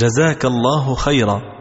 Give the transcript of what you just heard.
جزاك الله خيرا.